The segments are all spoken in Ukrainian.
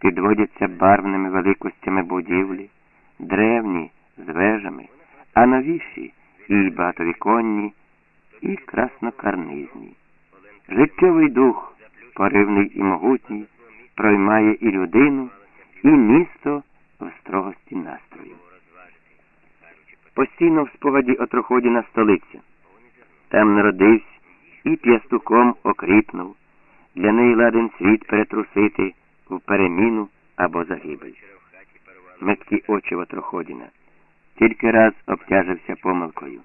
підводяться барвними великостями будівлі, древні з вежами, а новіші і багатовіконні, і краснокарнизні. Життєвий дух, поривний і могутній, проймає і людину, і місто в строгості настрою. Постійно в спогаді отроходіна столиця. Там народився і п'ястуком окріпнув, для неї ладен світ перетрусити в переміну або загибель. Меткі очі Отроходіна. Тільки раз обтяжився помилкою,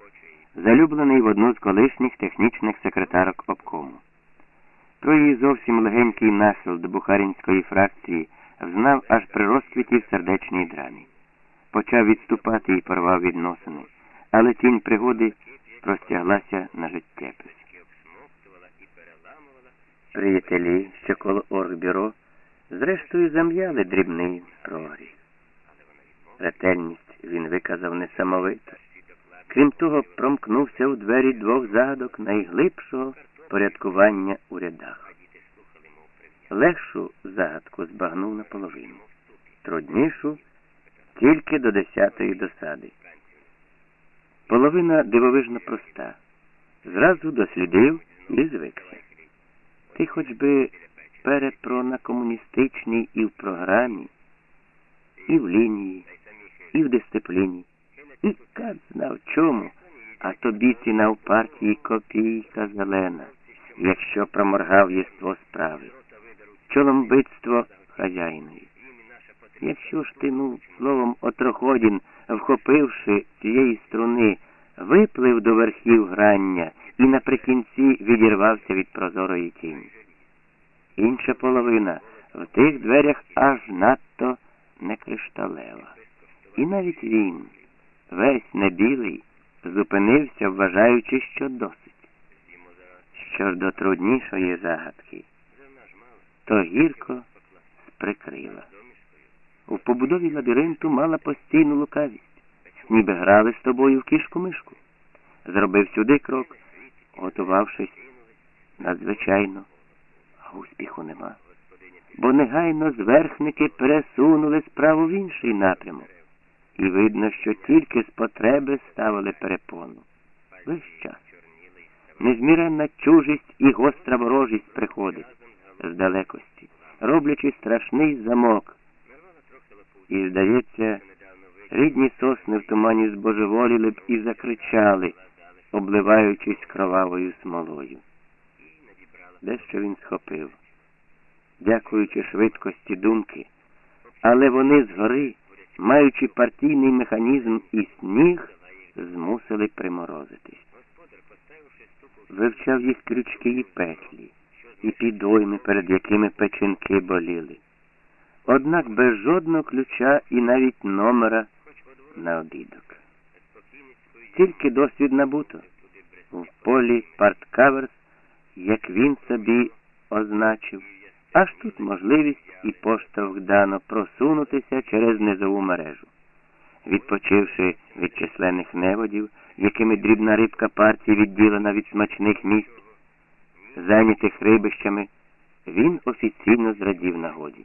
залюблений в одну з колишніх технічних секретарок обкому. Про її зовсім легенький нахил до бухаринської фракції знав аж при розквіті в сердечній драмі. Почав відступати і порвав відносини, але тінь пригоди простяглася на життєпис. Приятелі, що коло оргбюро, зрештою зам'яли дрібний прогріх. Ретельність він виказав несамовито. Крім того, промкнувся у двері двох загадок найглибшого порядкування у рядах. Легшу загадку збагнув наполовину, труднішу тільки до десятої досади. Половина дивовижно проста. Зразу дослідив і звикся. Ти хоч би перепро на комуністичній і в програмі, і в лінії, і в дисципліні, і кат знав чому, а тобі ціна в партії копійка зелена, якщо проморгав єство справи, чоломбитство хазяїнові. Якщо ж ти, ну, словом, отроходін, вхопивши цієї струни, виплив до верхів грання і наприкінці відірвався від прозорої тіні. Інша половина в тих дверях аж надто не кришталева. І навіть він, весь не білий, зупинився, вважаючи, що досить. Що ж до труднішої загадки, то гірко сприкрила. У побудові лабіринту мала постійну лукавість, ніби грали з тобою в кішку мишку. Зробив сюди крок, готувавшись надзвичайно, успіху нема. Бо негайно зверхники пересунули справу в інший напрямок. І видно, що тільки з потреби ставили перепону. Весь час. Незміренна чужість і гостра ворожість приходить з далекості, роблячи страшний замок. І, здається, рідні сосни в тумані збожеволіли б і закричали, обливаючись кровавою смолою. Дещо він схопив, дякуючи швидкості думки, але вони згори, маючи партійний механізм і сніг, змусили приморозитись. Вивчав їх крючки і петлі, і підойми, перед якими печінки боліли однак без жодного ключа і навіть номера на обідок. Тільки досвід набуто в полі парткаверс, як він собі означив, аж тут можливість і поштовх дано просунутися через низову мережу. Відпочивши від численних неводів, якими дрібна рибка партії відділена від смачних місць, зайнятих рибищами, він офіційно зрадів нагоді.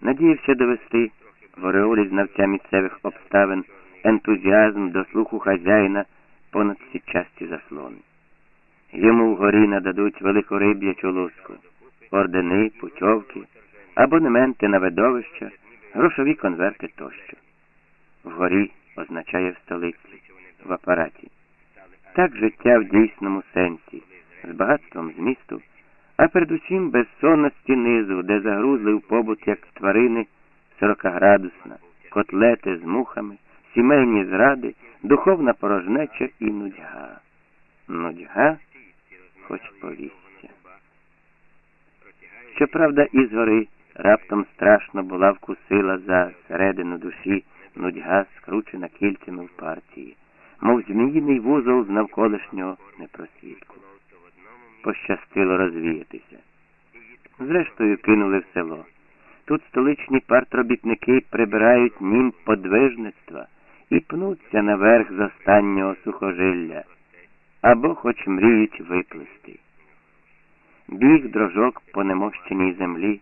Надіявся довести в ореолі знавця місцевих обставин ентузіазм до слуху хазяїна понад всі часті заслони. Йому вгорі нададуть великориб'ячу луску, ордени, путьовки, абонементи на видовища, грошові конверти тощо. Вгорі означає в столиці, в апараті. Так життя в дійсному сенсі, з багатством змісту а передусім безсонності низу, де загрузли в побут, як тварини, сорокаградусна, котлети з мухами, сімейні зради, духовна порожнеча і нудьга. Нудьга хоч повісся. Щоправда, із гори раптом страшно була вкусила за середину душі нудьга, скручена кільцями в партії, мов зміїний вузол з навколишнього непросвітку пощастило розвіятися. Зрештою кинули в село. Тут столичні партробітники прибирають нім подвижництва і пнуться наверх з останнього сухожилля або хоч мріють виплисти. Біг дрожок по немощеній землі,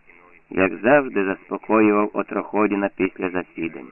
як завжди заспокоював Отроходіна після засідань.